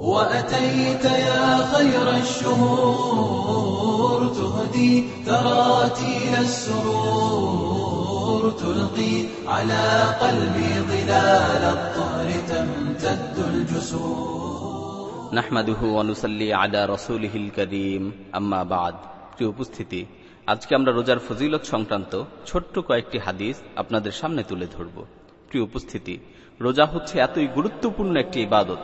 وأتيت يا خير الشهور تهدي تراتيل السرور تلقي على قلبي ظلال الطهر تمتد الجسور নাহমাদুহু অনুসাল্লি আলা রসুলহিল করিম আম্মা বাদ প্রিয় উপস্থিতি আজকে আমরা রোজার ফজিলত সংক্রান্ত ছোট্ট কয়েকটি হাদিস আপনাদের সামনে তুলে ধরব প্রিয় উপস্থিতি রোজা হচ্ছে এতই গুরুত্বপূর্ণ একটি ইবাদত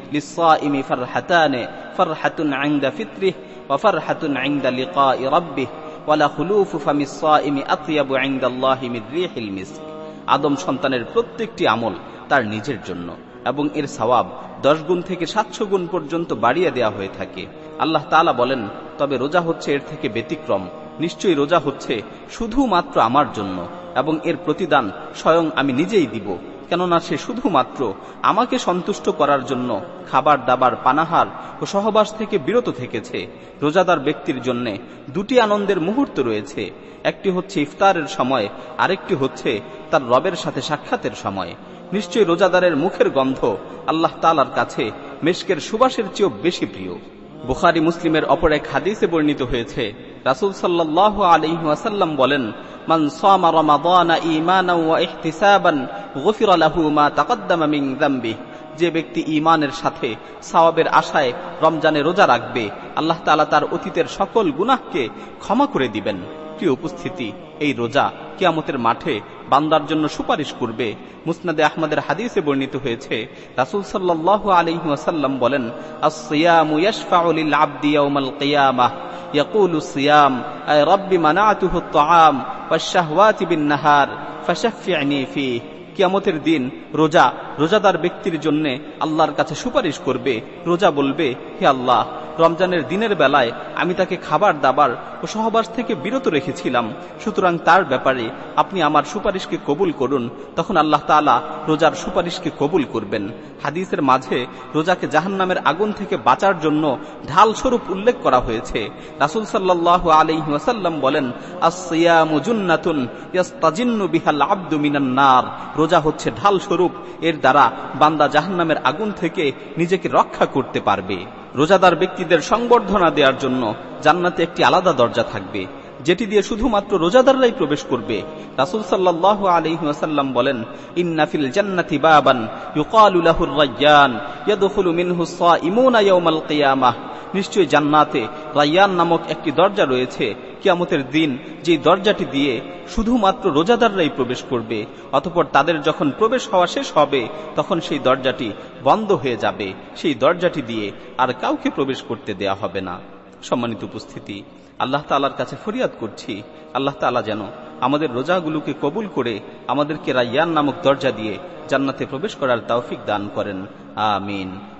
للصائم فرحتان فرحة عند فطره وفرحة عند لقاء ربه ولا خلوف فم الصائم أطيب عند الله من ريح المسك আদম সন্তানের প্রত্যেকটি আমল তার নিজের জন্য এবং এর সওয়াব দশ গুণ থেকে সাতশো গুণ পর্যন্ত বাড়িয়ে দেওয়া হয়ে থাকে আল্লাহ তালা বলেন তবে রোজা হচ্ছে এর থেকে ব্যতিক্রম নিশ্চয়ই রোজা হচ্ছে শুধুমাত্র আমার জন্য এবং এর প্রতিদান স্বয়ং আমি নিজেই দিব কেননা সে শুধুমাত্র আমাকে সন্তুষ্ট করার জন্য খাবার দাবার পানাহার ও সহবাস থেকে বিরত থেকেছে। রোজাদার ব্যক্তির জন্য দুটি আনন্দের মুহূর্ত রয়েছে। একটি হচ্ছে ইফতারের সময়, আরেকটি হচ্ছে তার রবের সাথে সাক্ষাতের সময়। নিশ্চয়ই রোজাদারের মুখের গন্ধ আল্লাহ তালার কাছে মেশকের সুবাসের চেয়েও বেশি প্রিয়। বুখারি মুসলিমের অপর এক হাদিসে বর্ণিত হয়েছে, রাসুল সাল্লাহ আলহিহাসাল্লাম বলেন মান সামা রমাদানা ঈমানাও ওয়া ইহতিসাবান, গুফিরা মা তাকদ্দামা মিন যে ব্যক্তি ইমানের সাথে সওয়াবের আশায় রমজানে রোজা রাখবে, আল্লাহ তাআলা তার অতীতের সকল গুনাহকে ক্ষমা করে দিবেন। প্রিয় উপস্থিতি, এই রোজা কিয়ামতের মাঠে বান্দার জন্য সুপারিশ করবে। মুসনাদে আহমদের হাদিসে বর্ণিত হয়েছে, রাসূল সাল্লাল্লাহু আলাইহি ওয়াসাল্লাম বলেন কিয়ামাহ ইয়াকুলু সিয়াম, আয় রাব্বি মানাতুহু আত-তাআম ওয়াশ-শাহওয়াতি বিন-নাহার ফাশাফি'নি ফিহি কিয়ামতের দিন রোজা রোজাদার ব্যক্তির জন্য আল্লাহর কাছে সুপারিশ করবে, রোজা বলবে, হে আল্লাহ, রমজানের দিনের বেলায় আমি তাকে খাবার, দাবার ও সহবাস থেকে বিরত রেখেছিলাম। সুতরাং তার ব্যাপারে আপনি আমার সুপারিশকে কবুল করুন। তখন আল্লাহ তালা রোজার সুপারিশকে কবুল করবেন। হাদিসের মাঝে রোজাকে জাহান্নামের আগুন থেকে বাঁচার জন্য ঢাল স্বরূপ উল্লেখ করা হয়েছে। রাসুল সাল্লাহ আলহিহাসাল্লাম বলেন ইয়াস্তাজিন্নু বিহাল আব্দু মিনান নার। রোজা হচ্ছে ঢাল স্বরূপ এর দ্বারা বান্দা জাহান্নামের আগুন থেকে নিজেকে রক্ষা করতে পারবে। রোজাদার ব্যক্তিদের সংবর্ধনা দেওয়ার জন্য জান্নাতে একটি আলাদা দরজা থাকবে, যেটি দিয়ে শুধুমাত্র রোজাদাররাই প্রবেশ করবে। রাসুল সাল্লাহ আলহিহাসাল্লাম বলেন ইন্নাফিল জান্নাতি বাবান ইউকালু রাজ্ঞান ইয়াদখুলু মিনহু সাইমুনা ইয়াউমাল নিশ্চয়ই জান্নাতে রাইয়ান নামক একটি দরজা রয়েছে। কিয়ামতের দিন যে দরজাটি দিয়ে শুধুমাত্র রোজাদাররাই প্রবেশ করবে, অতপর তাদের যখন প্রবেশ হওয়া শেষ হবে, তখন সেই দরজাটি বন্ধ হয়ে যাবে। সেই দরজাটি দিয়ে আর কাউকে প্রবেশ করতে দেয়া হবে না। সম্মানিত উপস্থিতি, আল্লাহ তালার কাছে ফরিয়াদ করছি, আল্লাহ তালা যেন আমাদের রোজাগুলোকে কবুল করে আমাদেরকে রাইয়ান নামক দরজা দিয়ে জান্নাতে প্রবেশ করার তৌফিক দান করেন। আমিন।